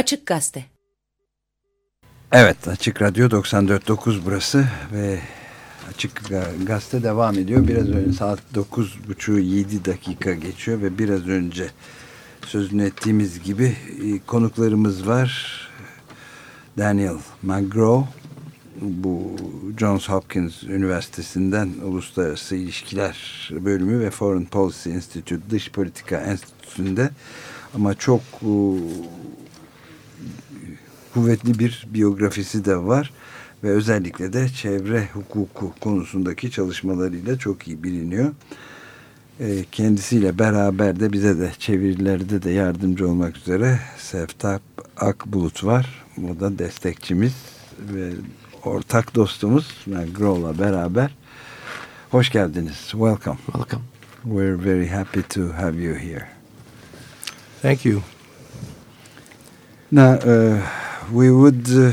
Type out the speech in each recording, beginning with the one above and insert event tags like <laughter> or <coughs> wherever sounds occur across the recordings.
Açık Gazete Evet Açık Radyo 94.9 burası ve Açık Gazete devam ediyor. Biraz önce saat 9.30 7 dakika geçiyor ve biraz önce sözünü ettiğimiz gibi e, konuklarımız var. Daniel McGraw bu Johns Hopkins Üniversitesi'nden Uluslararası İlişkiler Bölümü ve Foreign Policy Institute Dış Politika Enstitüsü'nde ama çok kuvvetli bir biyografisi de var ve özellikle de çevre hukuku konusundaki çalışmalarıyla çok iyi biliniyor. E, kendisiyle beraber de bize de çevirilerde de yardımcı olmak üzere Seftap Akbulut var. Bu da destekçimiz ve ortak dostumuz Grow'la beraber. Hoş geldiniz. Welcome. Welcome. We're very happy to have you here. Thank you. Now, uh, we would uh,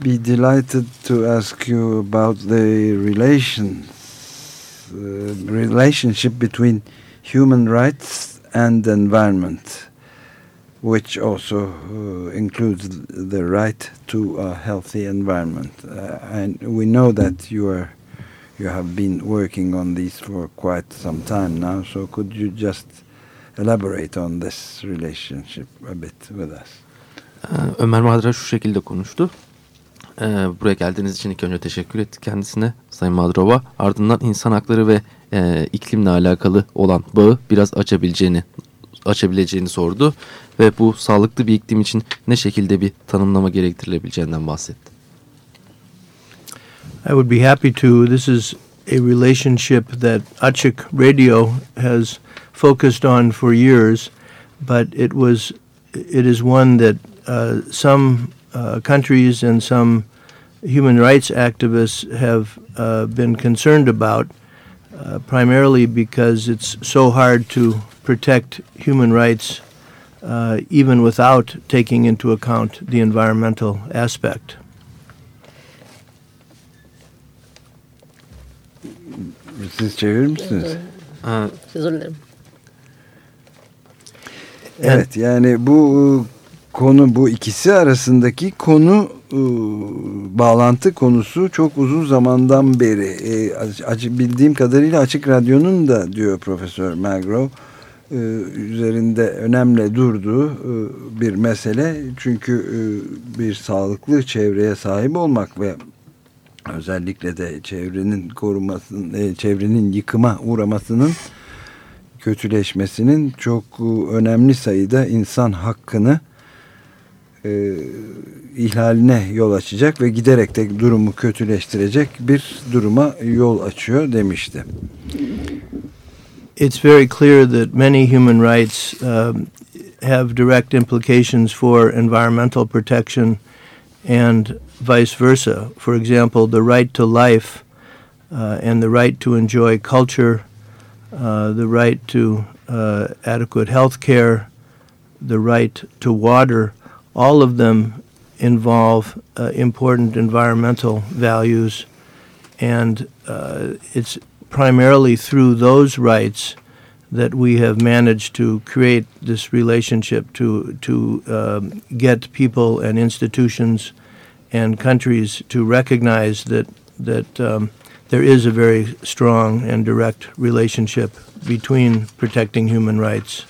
be delighted to ask you about the relations, uh, relationship between human rights and environment, which also uh, includes the right to a healthy environment. Uh, and we know that you are you have been working on these for quite some time now. So could you just elaborate on this relationship a bit with us? Ee, Ömer Madra şu şekilde konuştu. Ee, buraya geldiğiniz için ilk önce teşekkür ettik kendisine Sayın Madrova. Ardından insan hakları ve e, iklimle alakalı olan bağı biraz açabileceğini açabileceğini sordu. Ve bu sağlıklı bir iklim için ne şekilde bir tanımlama gerektirilebileceğinden bahsetti. I would be happy to. This is a relationship that Açık Radio has focused on for years, but it was it is one that some uh, countries and some human rights activists have uh, been concerned about, uh, primarily because it's so hard to protect human rights uh, even without taking into account the environmental aspect. Siz çevirir misiniz? Ee, Özür dilerim. Evet yani bu konu bu ikisi arasındaki konu e, bağlantı konusu çok uzun zamandan beri. E, bildiğim kadarıyla Açık Radyo'nun da diyor Profesör Magro e, üzerinde önemli durduğu bir mesele. Çünkü bir sağlıklı çevreye sahip olmak ve özellikle de çevrenin korumasının çevrenin yıkıma uğramasının kötüleşmesinin çok önemli sayıda insan hakkını e, ihlaline yol açacak ve giderek de durumu kötüleştirecek bir duruma yol açıyor demişti. It's very clear that many human rights um, have direct implications for environmental protection and vice versa. For example, the right to life uh, and the right to enjoy culture, uh, the right to uh, adequate health care, the right to water all of them involve uh, important environmental values, and uh, it's primarily through those rights that we have managed to create this relationship to to um, get people and institutions and countries to recognize that that um, there is a very strong and direct relationship between protecting human rights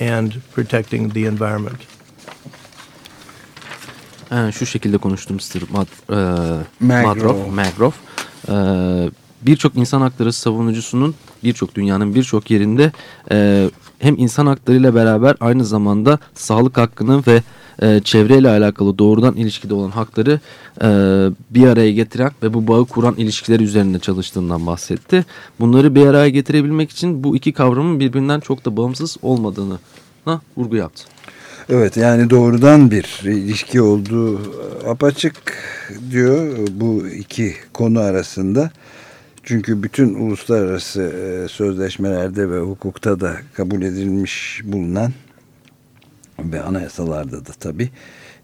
and protecting the environment. Ee, şu şekilde konuştum Mr. Mad, e, Madrov. Magrov. Ee, birçok insan hakları savunucusunun birçok dünyanın birçok yerinde e, hem insan haklarıyla beraber aynı zamanda sağlık hakkını ve e, çevreyle alakalı doğrudan ilişkide olan hakları e, bir araya getiren ve bu bağı kuran ilişkiler üzerinde çalıştığından bahsetti. Bunları bir araya getirebilmek için bu iki kavramın birbirinden çok da bağımsız olmadığını vurgu yaptı. Evet yani doğrudan bir ilişki olduğu apaçık diyor bu iki konu arasında. Çünkü bütün uluslararası e, sözleşmelerde ve hukukta da kabul edilmiş bulunan ve anayasalarda da tabi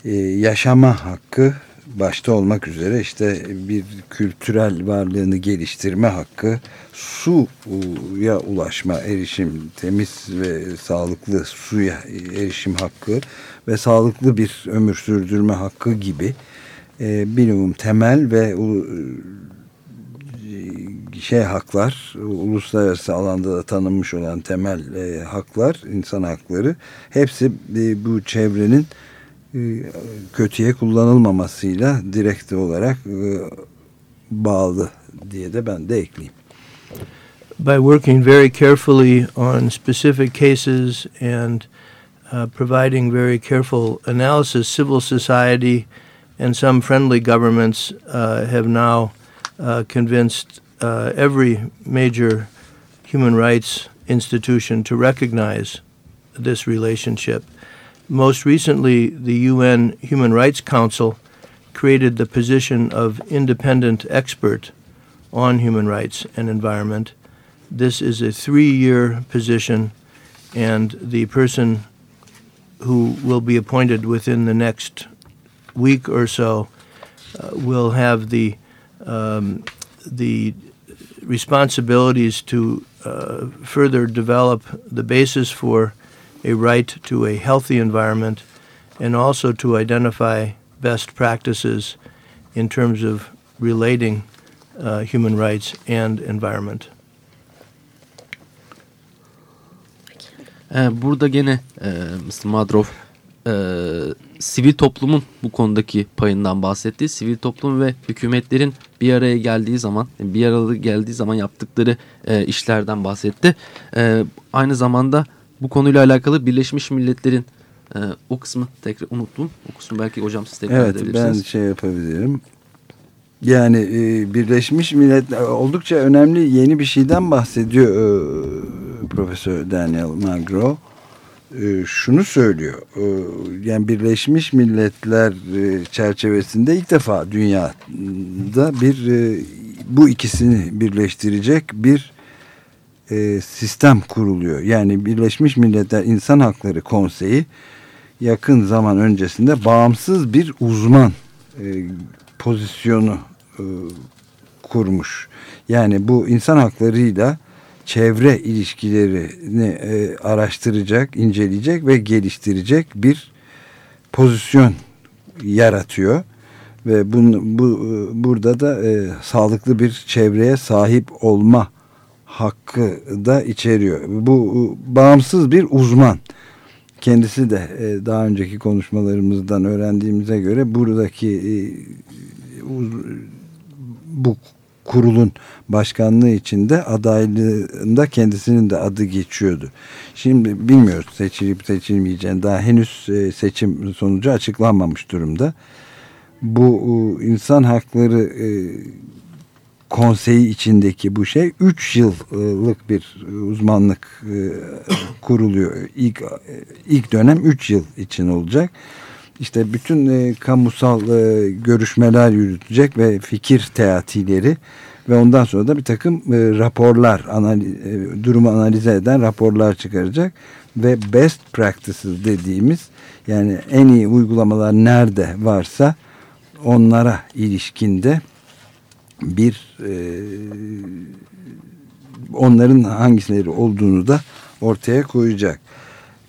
e, yaşama hakkı başta olmak üzere işte bir kültürel varlığını geliştirme hakkı, suya ulaşma, erişim, temiz ve sağlıklı suya erişim hakkı ve sağlıklı bir ömür sürdürme hakkı gibi e, minimum temel ve şey haklar, uluslararası alanda da tanınmış olan temel e, haklar, insan hakları hepsi e, bu çevrenin e, kötüye kullanılmamasıyla direkt olarak e, bağlı diye de ben de ekleyeyim. By working very carefully on specific cases and uh, providing very careful analysis, civil society and some friendly governments uh, have now uh, convinced uh, every major human rights institution to recognize this relationship. Most recently, the UN Human Rights Council created the position of independent expert on human rights and environment. This is a three year position, and the person who will be appointed within the next week or so uh, will have the um, the responsibilities to uh, further develop the basis for a right to a healthy environment and also to identify best practices in terms of relating uh, human rights and environment. Burada gene e, Mr. Madrov e, sivil toplumun bu konudaki payından bahsetti. Sivil toplum ve hükümetlerin bir araya geldiği zaman, bir araya geldiği zaman yaptıkları e, işlerden bahsetti. E, aynı zamanda bu konuyla alakalı Birleşmiş Milletler'in e, o kısmı tekrar unuttum. O kısmı belki hocam siz tekrar evet, edebilirsiniz. Evet ben şey yapabilirim. Yani e, Birleşmiş Milletler oldukça önemli yeni bir şeyden bahsediyor e, Profesör Daniel Magro. E, şunu söylüyor. E, yani Birleşmiş Milletler e, çerçevesinde ilk defa dünyada bir e, bu ikisini birleştirecek bir e, sistem kuruluyor. Yani Birleşmiş Milletler İnsan Hakları Konseyi yakın zaman öncesinde bağımsız bir uzman e, pozisyonu e, kurmuş. Yani bu insan haklarıyla çevre ilişkilerini e, araştıracak, inceleyecek ve geliştirecek bir pozisyon yaratıyor ve bun, bu e, burada da e, sağlıklı bir çevreye sahip olma hakkı da içeriyor. Bu bağımsız bir uzman. Kendisi de e, daha önceki konuşmalarımızdan öğrendiğimize göre buradaki e, bu kurulun başkanlığı içinde adaylığında kendisinin de adı geçiyordu. Şimdi bilmiyoruz seçilip seçilmeyeceğini daha henüz e, seçim sonucu açıklanmamış durumda. Bu insan hakları konseyi içindeki bu şey 3 yıllık bir uzmanlık e, <coughs> kuruluyor. İlk ilk dönem 3 yıl için olacak. İşte bütün e, kamusal e, görüşmeler yürütecek ve fikir teatileri ve ondan sonra da bir takım e, raporlar, e, durumu analize eden raporlar çıkaracak ve best practices dediğimiz yani en iyi uygulamalar nerede varsa onlara ilişkinde bir e, onların hangileri olduğunu da ortaya koyacak.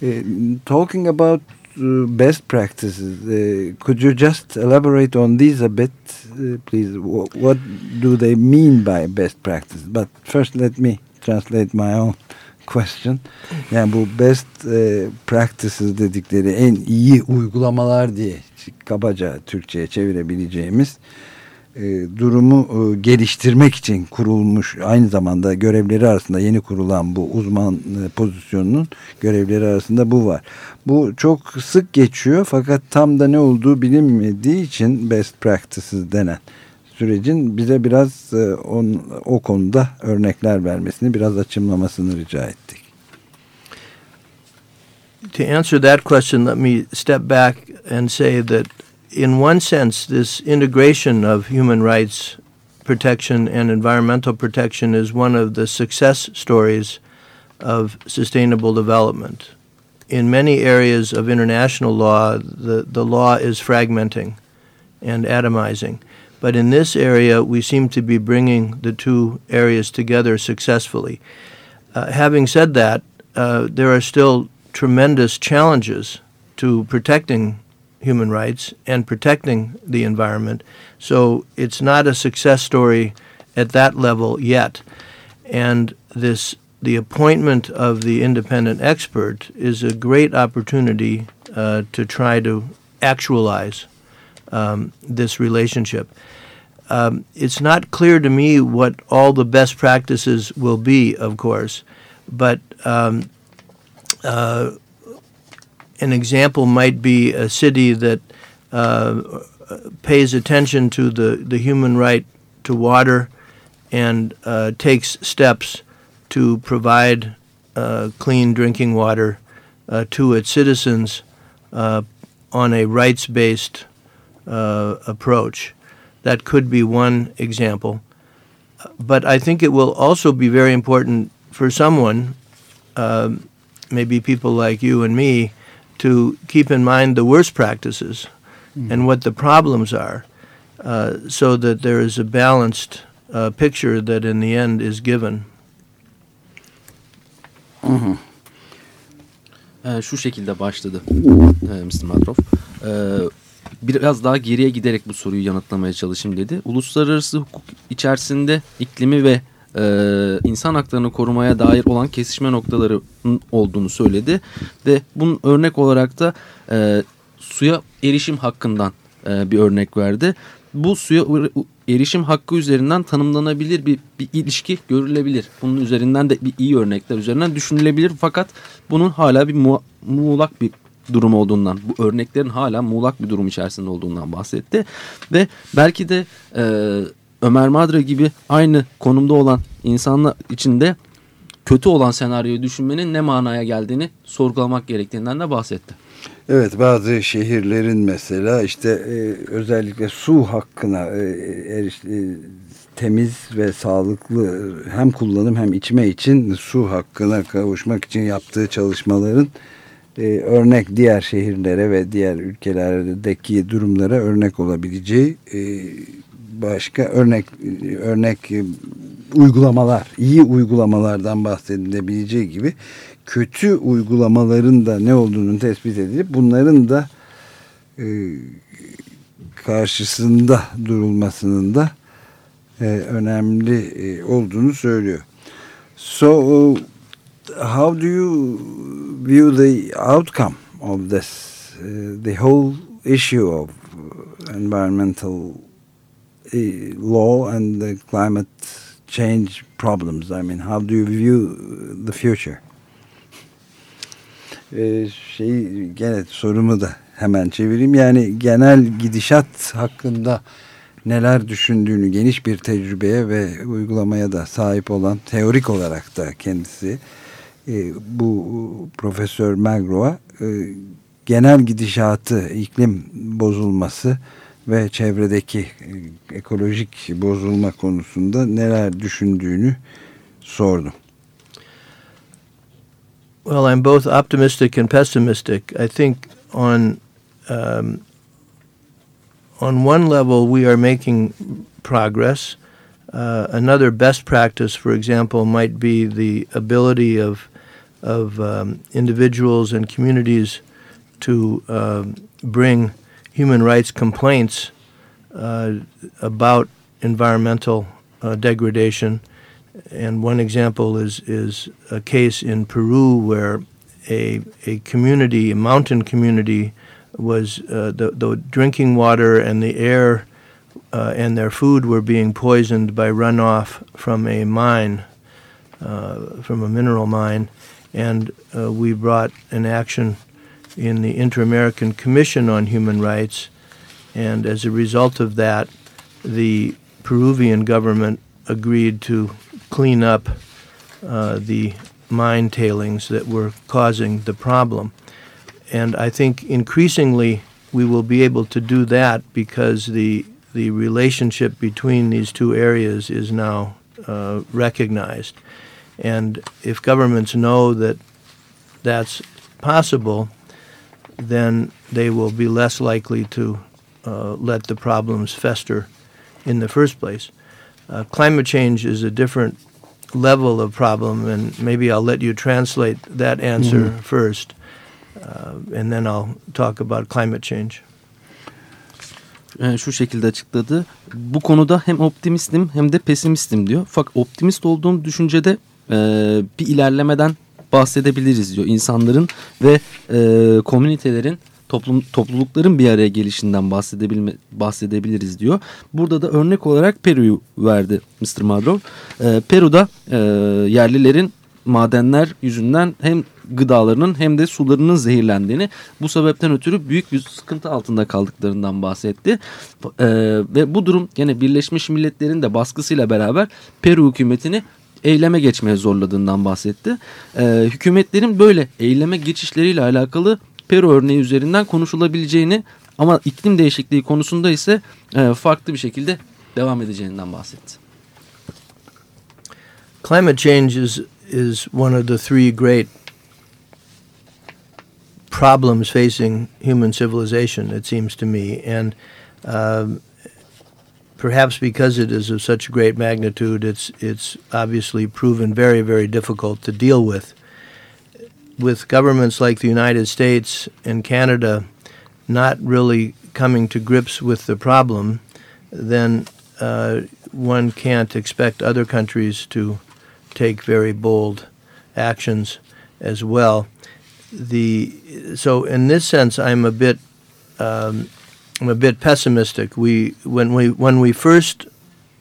E, talking about uh, best practices, uh, could you just elaborate on these a bit, uh, please? What do they mean by best practice? But first let me translate my own question. Yani bu best e, practices dedikleri en iyi uygulamalar diye kabaca Türkçe'ye çevirebileceğimiz e, durumu e, geliştirmek için kurulmuş aynı zamanda görevleri arasında yeni kurulan bu uzman e, pozisyonunun görevleri arasında bu var. Bu çok sık geçiyor fakat tam da ne olduğu bilinmediği için best practices denen sürecin bize biraz on, o konuda örnekler vermesini biraz açımlamasını rica ettik. To answer that question, let me step back and say that in one sense, this integration of human rights protection and environmental protection is one of the success stories of sustainable development. In many areas of international law, the, the law is fragmenting. and atomizing. But in this area, we seem to be bringing the two areas together successfully. Uh, having said that, uh, there are still tremendous challenges to protecting human rights and protecting the environment. So it's not a success story at that level yet. And this the appointment of the independent expert is a great opportunity uh, to try to actualize um, this relationship. Um, it's not clear to me what all the best practices will be, of course, but um, uh, an example might be a city that uh, pays attention to the, the human right to water and uh, takes steps to provide uh, clean drinking water uh, to its citizens uh, on a rights based uh, approach. That could be one example. But I think it will also be very important for someone, um, maybe people like you and me, to keep in mind the worst practices mm-hmm. and what the problems are uh, so that there is a balanced uh, picture that in the end is given. Hı. Ee, şu şekilde başladı e, Mr. Matrov. Ee, biraz daha geriye giderek bu soruyu yanıtlamaya çalışayım dedi. Uluslararası hukuk içerisinde iklimi ve e, insan haklarını korumaya dair olan kesişme noktaları olduğunu söyledi. Ve bunun örnek olarak da e, suya erişim hakkından e, bir örnek verdi. Bu suya erişim hakkı üzerinden tanımlanabilir bir, bir ilişki görülebilir. Bunun üzerinden de bir iyi örnekler üzerinden düşünülebilir. Fakat bunun hala bir mu muğlak bir durum olduğundan, bu örneklerin hala muğlak bir durum içerisinde olduğundan bahsetti. Ve belki de e, Ömer Madra gibi aynı konumda olan insanlar içinde kötü olan senaryoyu düşünmenin ne manaya geldiğini sorgulamak gerektiğinden de bahsetti. Evet bazı şehirlerin mesela işte e, özellikle su hakkına e, eriş, e, temiz ve sağlıklı hem kullanım hem içme için su hakkına kavuşmak için yaptığı çalışmaların e, örnek diğer şehirlere ve diğer ülkelerdeki durumlara örnek olabileceği e, başka örnek örnek e, uygulamalar, iyi uygulamalardan bahsedilebileceği gibi kötü uygulamaların da ne olduğunun tespit edilip bunların da e, karşısında durulmasının da e, önemli e, olduğunu söylüyor. So how do you view the outcome of this uh, the whole issue of environmental law and the climate change problems? I mean, how do you view the future? e, şeyi gene sorumu da hemen çevireyim. Yani genel gidişat hakkında neler düşündüğünü geniş bir tecrübeye ve uygulamaya da sahip olan teorik olarak da kendisi e, bu Profesör Magro'a e, genel gidişatı, iklim bozulması ve çevredeki ekolojik bozulma konusunda neler düşündüğünü sordum. Well, I'm both optimistic and pessimistic. I think on um, on one level we are making progress. Uh, another best practice, for example, might be the ability of of um, individuals and communities to uh, bring human rights complaints uh, about environmental uh, degradation. And one example is is a case in Peru where a a community, a mountain community, was uh, the the drinking water and the air uh, and their food were being poisoned by runoff from a mine, uh, from a mineral mine, and uh, we brought an action in the Inter-American Commission on Human Rights, and as a result of that, the Peruvian government agreed to clean up uh, the mine tailings that were causing the problem. And I think increasingly we will be able to do that because the the relationship between these two areas is now uh, recognized. And if governments know that that's possible, then they will be less likely to uh, let the problems fester in the first place. Uh, climate change is a different level of problem, and maybe I'll let you translate that answer mm. first, uh, and then I'll talk about climate change. Şu şekilde açıkladı. Bu konuda hem optimistim hem de pesimistim diyor. Fakat optimist olduğum düşüncede bir ilerlemeden bahsedebiliriz diyor. İnsanların ve e, komünitelerin toplum, toplulukların bir araya gelişinden bahsedebilme, bahsedebiliriz diyor. Burada da örnek olarak Peru'yu verdi Mr. Madrov. E, Peru'da e, yerlilerin madenler yüzünden hem gıdalarının hem de sularının zehirlendiğini bu sebepten ötürü büyük bir sıkıntı altında kaldıklarından bahsetti. Ee, ve bu durum gene Birleşmiş Milletler'in de baskısıyla beraber Peru hükümetini eyleme geçmeye zorladığından bahsetti. Ee, hükümetlerin böyle eyleme geçişleriyle alakalı Peru örneği üzerinden konuşulabileceğini ama iklim değişikliği konusunda ise e, farklı bir şekilde devam edeceğinden bahsetti. Climate change is, is one of the three great problems facing human civilization, it seems to me. And um, perhaps because it is of such great magnitude, it's, it's obviously proven very, very difficult to deal with. With governments like the United States and Canada not really coming to grips with the problem, then uh, one can't expect other countries to take very bold actions as well the so in this sense, I'm a bit um, I'm a bit pessimistic. We when we when we first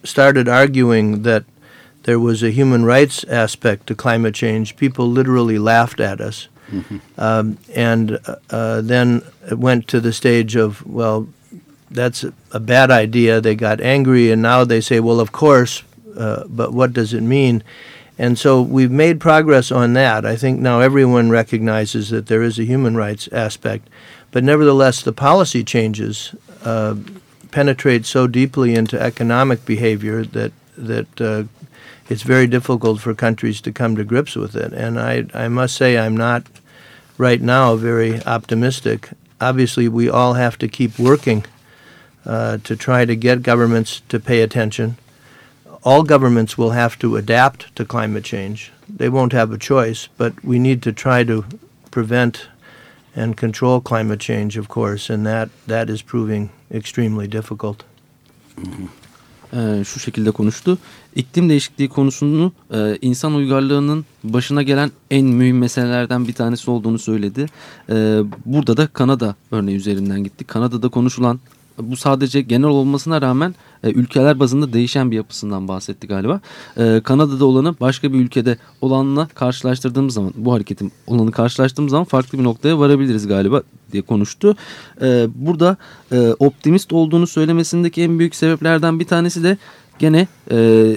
started arguing that there was a human rights aspect to climate change, people literally laughed at us, mm-hmm. um, and uh, then it went to the stage of well, that's a bad idea. They got angry, and now they say, well, of course, uh, but what does it mean? And so we've made progress on that. I think now everyone recognizes that there is a human rights aspect. But nevertheless, the policy changes uh, penetrate so deeply into economic behavior that, that uh, it's very difficult for countries to come to grips with it. And I, I must say, I'm not right now very optimistic. Obviously, we all have to keep working uh, to try to get governments to pay attention all governments will have to adapt to climate change. They won't have a choice, but we need to try to prevent and control climate change, of course, and that, that is proving extremely difficult. Ee, şu şekilde konuştu. İklim değişikliği konusunu e, insan uygarlığının başına gelen en mühim meselelerden bir tanesi olduğunu söyledi. E, burada da Kanada örneği üzerinden gitti. Kanada'da konuşulan bu sadece genel olmasına rağmen e, ülkeler bazında değişen bir yapısından bahsetti galiba. E, Kanada'da olanı başka bir ülkede olanla karşılaştırdığımız zaman bu hareketin olanı karşılaştırdığımız zaman farklı bir noktaya varabiliriz galiba diye konuştu. E, burada e, optimist olduğunu söylemesindeki en büyük sebeplerden bir tanesi de gene e,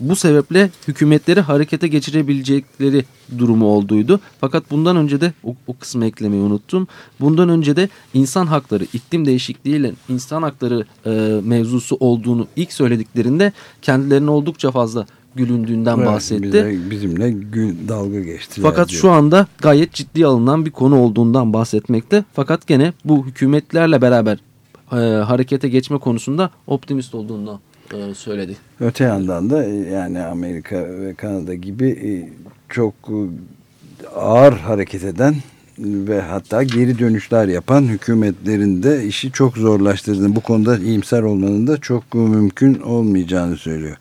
bu sebeple hükümetleri harekete geçirebilecekleri durumu olduğuydu. Fakat bundan önce de o, o kısmı eklemeyi unuttum. Bundan önce de insan hakları, iklim değişikliğiyle insan hakları e, mevzusu olduğunu ilk söylediklerinde kendilerine oldukça fazla gülündüğünden evet, bahsetti. Bize, bizimle gül, dalga geçti. Fakat diyor. şu anda gayet ciddi alınan bir konu olduğundan bahsetmekte. Fakat gene bu hükümetlerle beraber e, harekete geçme konusunda optimist olduğunu e, söyledi. Öte yandan da e, yani Amerika ve Kanada gibi e, çok ağır hareket eden ve hatta geri dönüşler yapan hükümetlerin de işi çok zorlaştırdığını, bu konuda iyimser olmanın da çok mümkün olmayacağını söylüyor.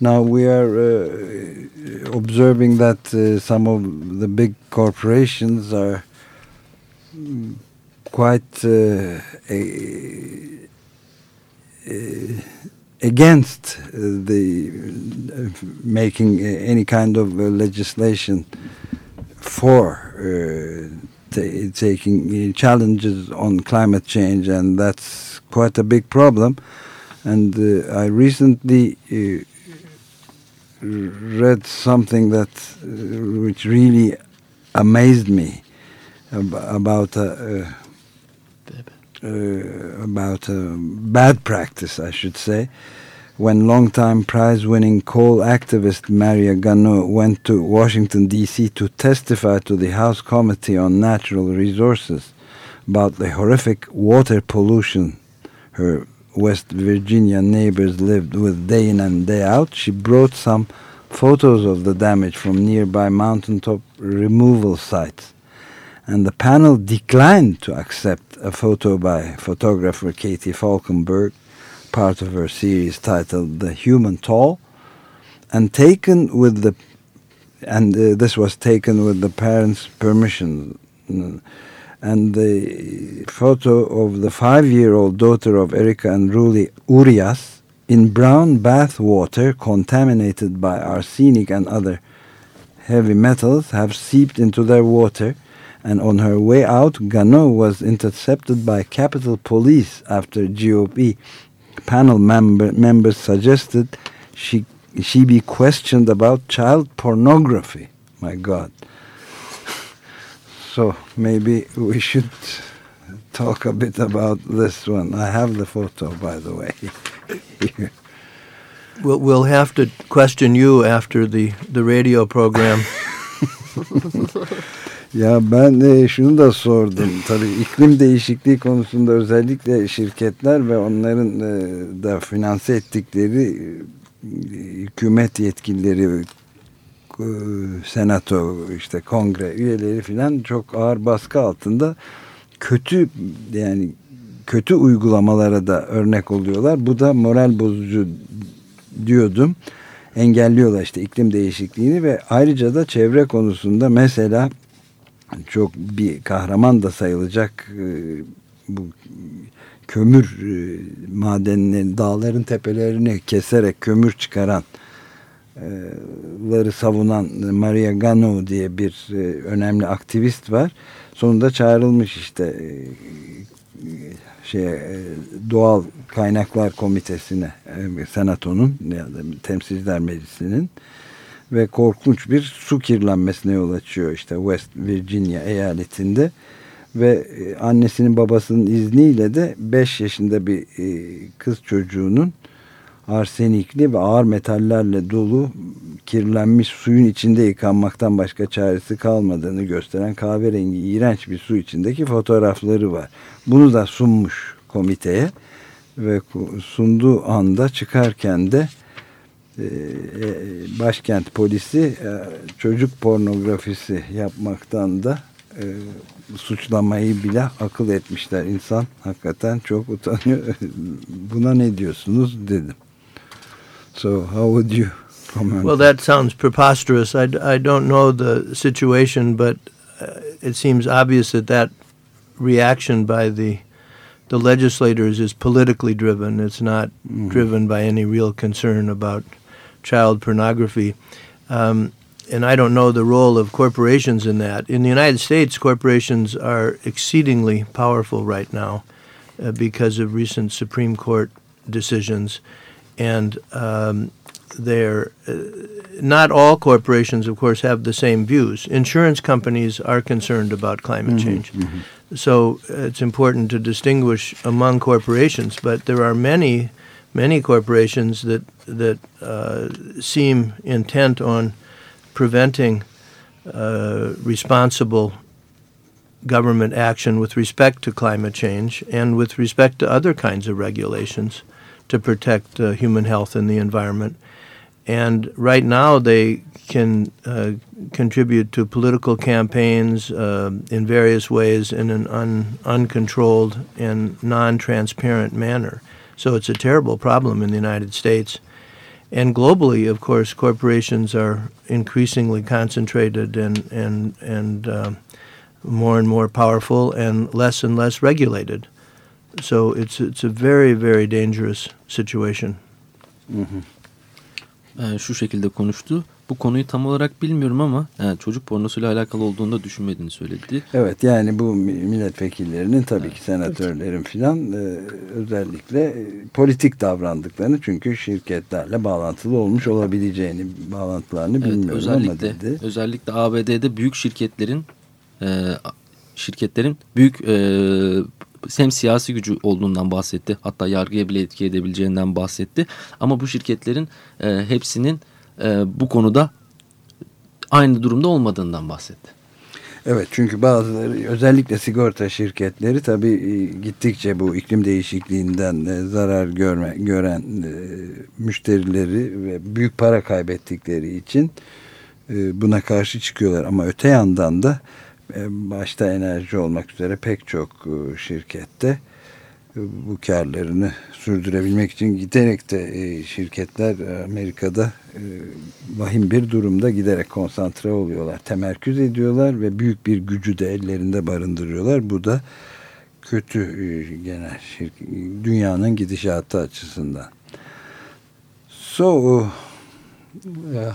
Now we are uh, observing that uh, some of the big corporations are quite uh, a, a against uh, the uh, making uh, any kind of legislation for taking challenges on climate change, and that's quite a big problem. And I recently read something that which really amazed me about uh, uh, about uh, bad practice, I should say, when longtime prize-winning coal activist Maria Gano went to Washington, D.C. to testify to the House Committee on Natural Resources. about the horrific water pollution her West Virginia neighbors lived with day in and day out, she brought some photos of the damage from nearby mountaintop removal sites. And the panel declined to accept a photo by photographer Katie Falkenberg, part of her series titled The Human Toll, and taken with the and uh, this was taken with the parents' permission. And the photo of the five-year-old daughter of Erika and Ruli Urias in brown bath water contaminated by arsenic and other heavy metals have seeped into their water and on her way out Gano was intercepted by Capitol Police after GOP panel member, members suggested she she be questioned about child pornography my god so maybe we should talk a bit about this one. I have the photo, by the way. <laughs> we'll, we'll have to question you after the, the radio program. <laughs> ya ben de şunu da sordum. Tabii iklim değişikliği konusunda özellikle şirketler ve onların e, da finanse ettikleri e, hükümet yetkilileri e, senato işte kongre üyeleri filan çok ağır baskı altında kötü yani kötü uygulamalara da örnek oluyorlar. Bu da moral bozucu diyordum. Engelliyorlar işte iklim değişikliğini ve ayrıca da çevre konusunda mesela çok bir kahraman da sayılacak e, bu kömür e, madenleri dağların tepelerini keserek kömür çıkaran ları savunan Maria Gano diye bir e, önemli aktivist var. Sonunda çağrılmış işte e, şey e, doğal kaynaklar komitesine senatonun ya da temsilciler meclisinin ve korkunç bir su kirlenmesine yol açıyor işte West Virginia eyaletinde ve annesinin babasının izniyle de 5 yaşında bir kız çocuğunun arsenikli ve ağır metallerle dolu kirlenmiş suyun içinde yıkanmaktan başka çaresi kalmadığını gösteren kahverengi iğrenç bir su içindeki fotoğrafları var. Bunu da sunmuş komiteye ve sunduğu anda çıkarken de e, e, başkent polisi e, çocuk pornografisi yapmaktan da suçlamayı bile akıl etmişler. İnsan hakikaten çok utanıyor. <laughs> Buna ne diyorsunuz dedim. So how would you comment? Well, that sounds preposterous. I, I don't know the situation, but uh, it seems obvious that that reaction by the the legislators is politically driven. It's not mm. driven by any real concern about child pornography. Um, and I don't know the role of corporations in that. In the United States, corporations are exceedingly powerful right now uh, because of recent Supreme Court decisions and um, they're uh, not all corporations, of course, have the same views. Insurance companies are concerned about climate mm-hmm, change, mm-hmm. so uh, it's important to distinguish among corporations. But there are many, many corporations that that uh, seem intent on preventing uh, responsible government action with respect to climate change and with respect to other kinds of regulations to protect uh, human health and the environment. And right now, they can uh, contribute to political campaigns uh, in various ways in an un- uncontrolled and non transparent manner. So it's a terrible problem in the United States. And globally, of course, corporations are increasingly concentrated and, and, and uh, more and more powerful and less and less regulated. So it's it's a very very dangerous situation. Ee, şu şekilde konuştu. Bu konuyu tam olarak bilmiyorum ama yani e, çocuk pornosuyla alakalı olduğunu da düşünmediğini söyledi. Evet yani bu milletvekillerinin tabii evet. ki senatörlerin filan e, özellikle e, politik davrandıklarını çünkü şirketlerle bağlantılı olmuş olabileceğini bağlantılarını evet, bilmiyorum özellikle, ama dedi. Özellikle ABD'de büyük şirketlerin e, şirketlerin büyük e, hem siyasi gücü olduğundan bahsetti. Hatta yargıya bile etki edebileceğinden bahsetti. Ama bu şirketlerin e, hepsinin e, bu konuda aynı durumda olmadığından bahsetti. Evet çünkü bazıları özellikle sigorta şirketleri tabii e, gittikçe bu iklim değişikliğinden e, zarar görme, gören e, müşterileri ve büyük para kaybettikleri için buna karşı çıkıyorlar. Ama öte yandan da başta enerji olmak üzere pek çok şirkette bu karlarını sürdürebilmek için giderek de e, şirketler e, Amerika'da e, vahim bir durumda giderek konsantre oluyorlar. Temerküz ediyorlar ve büyük bir gücü de ellerinde barındırıyorlar. Bu da kötü genel dünyanın gidişatı açısından. So,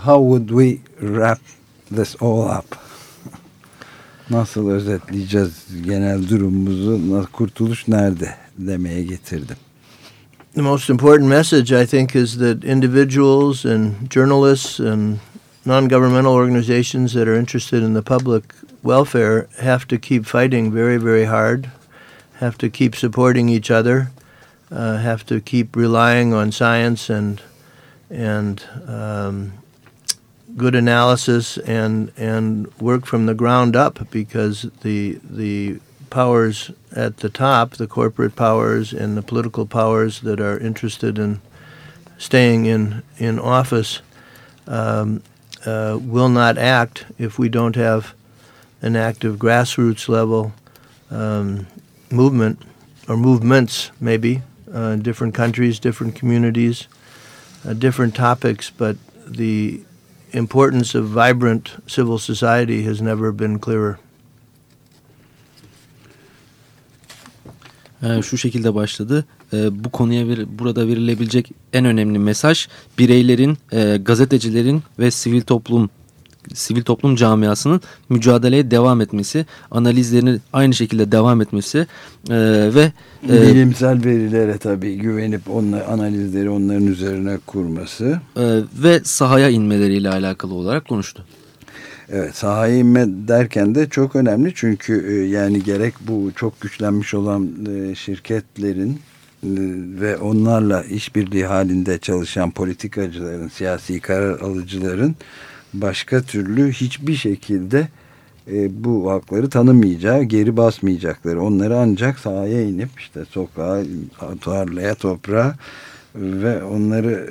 how would we wrap this all up? Nasıl özetleyeceğiz genel durumumuzu? Kurtuluş nerede? demeye getirdim. The most important message, I think, is that individuals and journalists and non governmental organizations that are interested in the public welfare have to keep fighting very, very hard, have to keep supporting each other, uh, have to keep relying on science and, and um, good analysis and, and work from the ground up because the, the powers at the top, the corporate powers and the political powers that are interested in staying in in office, um, uh, will not act if we don't have an active grassroots level um, movement or movements, maybe uh, different countries, different communities, uh, different topics, but the importance of vibrant civil society has never been clearer. e, şu şekilde başladı. E, bu konuya ver, burada verilebilecek en önemli mesaj bireylerin, e, gazetecilerin ve sivil toplum sivil toplum camiasının mücadeleye devam etmesi, analizlerini aynı şekilde devam etmesi e, ve e, bilimsel verilere tabii güvenip onlar analizleri onların üzerine kurması e, ve sahaya inmeleriyle alakalı olarak konuştu. Evet sahaya inme derken de çok önemli çünkü e, yani gerek bu çok güçlenmiş olan e, şirketlerin e, ve onlarla işbirliği halinde çalışan politikacıların, siyasi karar alıcıların başka türlü hiçbir şekilde bu hakları tanımayacağı, geri basmayacakları. Onları ancak sahaya inip işte sokağa, tarlaya, toprağa ve onları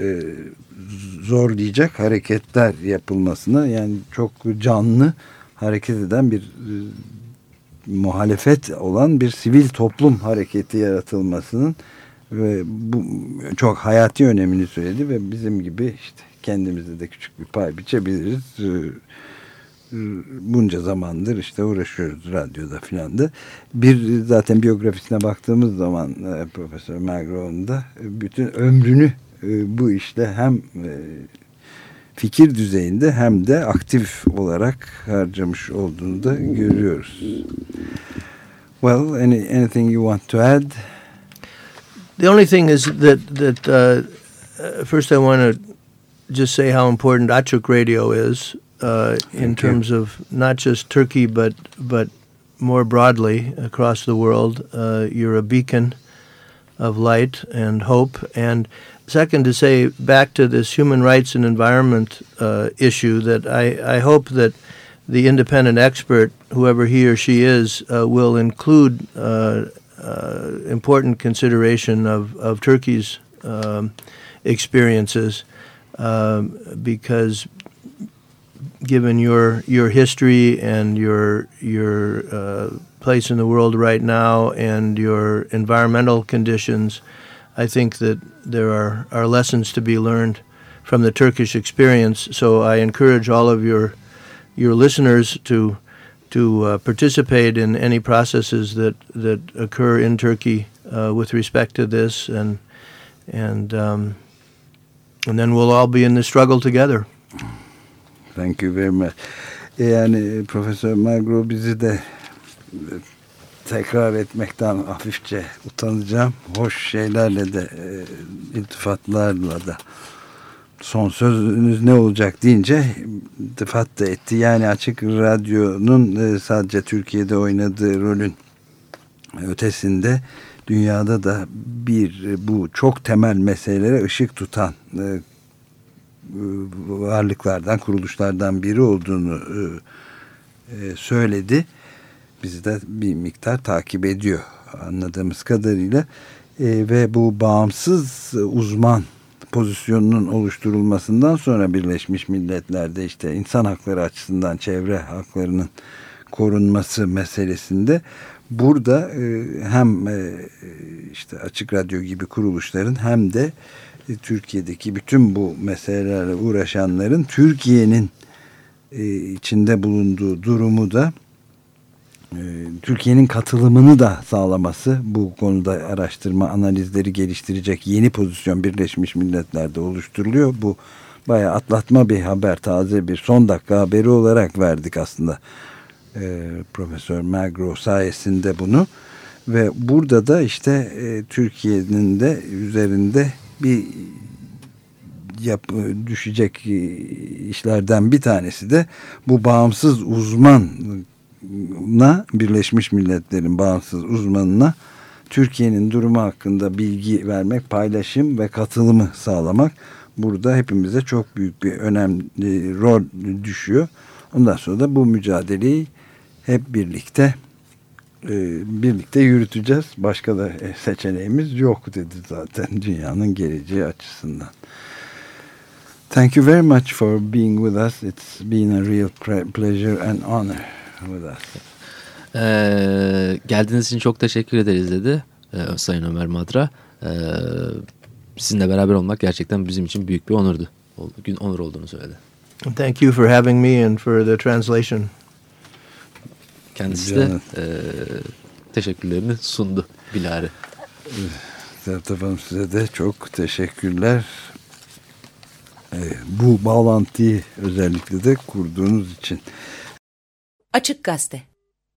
zorlayacak hareketler yapılmasına yani çok canlı hareket eden bir e, muhalefet olan bir sivil toplum hareketi yaratılmasının ve bu çok hayati önemini söyledi ve bizim gibi işte kendimize de küçük bir pay biçebiliriz. E, e, bunca zamandır işte uğraşıyoruz radyoda filan da. Bir zaten biyografisine baktığımız zaman Profesör Magrov'un da bütün ömrünü e, bu işte hem e, fikir düzeyinde hem de aktif olarak harcamış olduğunu da görüyoruz. Well, any, anything you want to add? The only thing is that that uh first I want to just say how important Açık Radio is uh, in terms you. of not just Turkey but but more broadly across the world. Uh, you're a beacon of light and hope and Second, to say back to this human rights and environment uh, issue, that I, I hope that the independent expert, whoever he or she is, uh, will include uh, uh important consideration of, of Turkey's um, experiences, um, because given your your history and your your uh, place in the world right now and your environmental conditions I think that there are, are lessons to be learned from the Turkish experience. So I encourage all of your your listeners to to uh, participate in any processes that that occur in Turkey uh, with respect to this, and and um, and then we'll all be in the struggle together. Thank you very much. Yani Profesör Magro bizi de tekrar etmekten hafifçe utanacağım. Hoş şeylerle de e, iltifatlarla da son sözünüz ne olacak deyince iltifat da etti. Yani Açık Radyo'nun e, sadece Türkiye'de oynadığı rolün ötesinde dünyada da bir e, bu çok temel meselelere ışık tutan e, varlıklardan, kuruluşlardan biri olduğunu e, e, söyledi. Bizi de bir miktar takip ediyor anladığımız kadarıyla e, ve bu bağımsız uzman pozisyonunun oluşturulmasından sonra Birleşmiş Milletler'de işte insan hakları açısından çevre haklarının korunması meselesinde burada e, hem e, işte Açık Radyo gibi kuruluşların hem de e, Türkiye'deki bütün bu meselelerle uğraşanların Türkiye'nin içinde bulunduğu durumu da Türkiye'nin katılımını da sağlaması bu konuda araştırma analizleri geliştirecek yeni pozisyon Birleşmiş Milletler'de oluşturuluyor. Bu bayağı atlatma bir haber taze bir son dakika haberi olarak verdik aslında e, Profesör Magro sayesinde bunu ve burada da işte e, Türkiye'nin de üzerinde bir yap, düşecek işlerden bir tanesi de bu bağımsız uzmanına Birleşmiş Milletler'in bağımsız uzmanına Türkiye'nin durumu hakkında bilgi vermek, paylaşım ve katılımı sağlamak burada hepimize çok büyük bir önemli rol düşüyor. Ondan sonra da bu mücadeleyi hep birlikte e, birlikte yürüteceğiz. Başka da seçeneğimiz yok dedi zaten <laughs> dünyanın geleceği açısından. Thank you very much for being with us. It's been a real pleasure and honor with us. Ee, geldiğiniz için çok teşekkür ederiz dedi ee, Sayın Ömer Madra. Ee, sizinle beraber olmak gerçekten bizim için büyük bir onurdu. Gün onur olduğunu söyledi. Thank you for having me and for the translation. Kendisi de e, teşekkürlerini sundu bilare. Sertab Hanım size de çok teşekkürler. E, bu bağlantıyı özellikle de kurduğunuz için. Açık Gazete